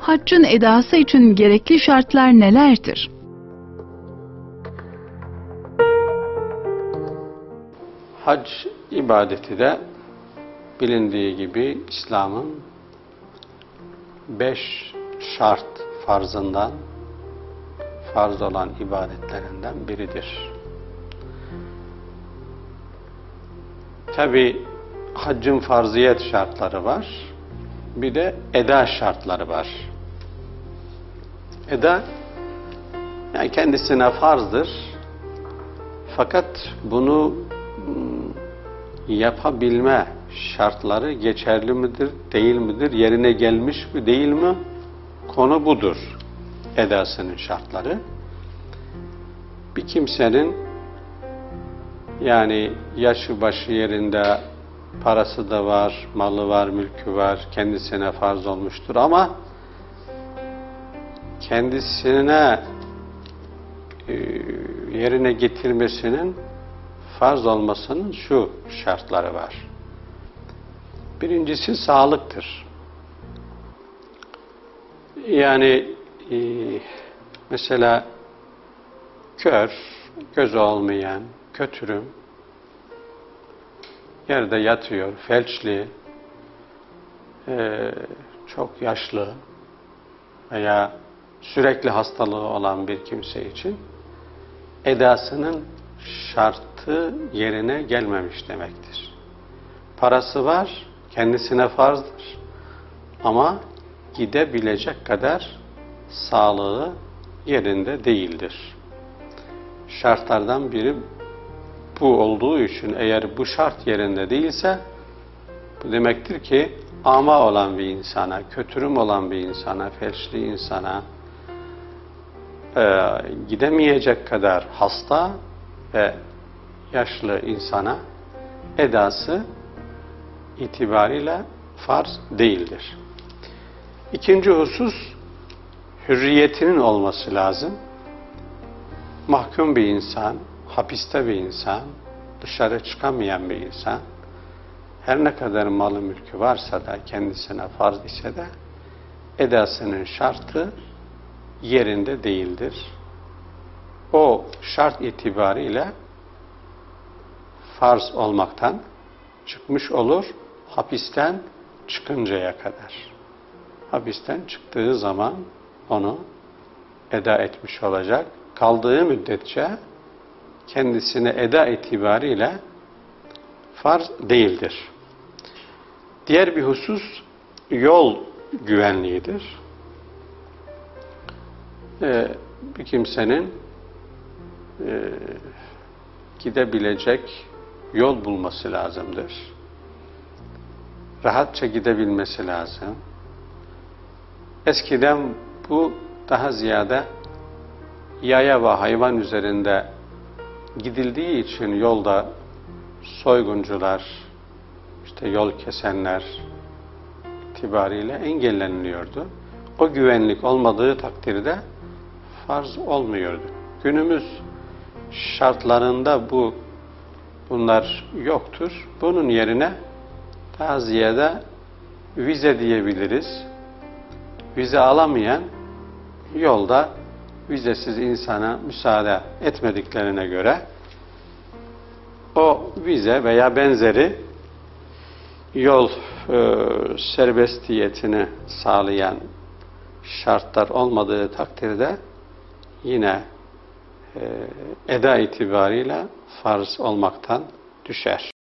Haccın edası için gerekli şartlar nelerdir? Hac ibadeti de bilindiği gibi İslam'ın beş şart farzından farz olan ibadetlerinden biridir. Tabi haccın farziyet şartları var. Bir de eda şartları var. Eda yani kendisine farzdır. Fakat bunu mm, yapabilme şartları geçerli midir, değil midir, yerine gelmiş mi, değil mi? Konu budur. Edasının şartları. Bir kimsenin yani yaşı başı yerinde parası da var, malı var, mülkü var, kendisine farz olmuştur ama kendisine e, yerine getirmesinin farz olmasının şu şartları var. Birincisi sağlıktır. Yani e, mesela kör, gözü olmayan, kötürüm, yerde yatıyor, felçli, e, çok yaşlı veya sürekli hastalığı olan bir kimse için edasının şartı yerine gelmemiş demektir. Parası var, kendisine farzdır ama gidebilecek kadar sağlığı yerinde değildir. Şartlardan biri bu olduğu için eğer bu şart yerinde değilse bu demektir ki ama olan bir insana, kötürüm olan bir insana, felçli insana, e, gidemeyecek kadar hasta ve yaşlı insana edası itibariyle farz değildir. İkinci husus hürriyetinin olması lazım. Mahkum bir insan, hapiste bir insan, dışarı çıkamayan bir insan, her ne kadar malı mülkü varsa da kendisine farz ise de edasının şartı yerinde değildir. O şart itibariyle farz olmaktan çıkmış olur hapisten çıkıncaya kadar. Hapisten çıktığı zaman onu eda etmiş olacak. Kaldığı müddetçe kendisine eda itibariyle farz değildir. Diğer bir husus yol güvenliğidir. Ee, bir kimsenin e, gidebilecek yol bulması lazımdır. Rahatça gidebilmesi lazım. Eskiden bu daha ziyade yaya ve hayvan üzerinde gidildiği için yolda soyguncular, işte yol kesenler itibariyle engelleniliyordu. O güvenlik olmadığı takdirde farz olmuyordu. Günümüz şartlarında bu bunlar yoktur. Bunun yerine daha ziyade vize diyebiliriz. Vize alamayan yolda vizesiz insana müsaade etmediklerine göre o vize veya benzeri yol e, serbestiyetini sağlayan şartlar olmadığı takdirde yine e, eda itibariyle farz olmaktan düşer.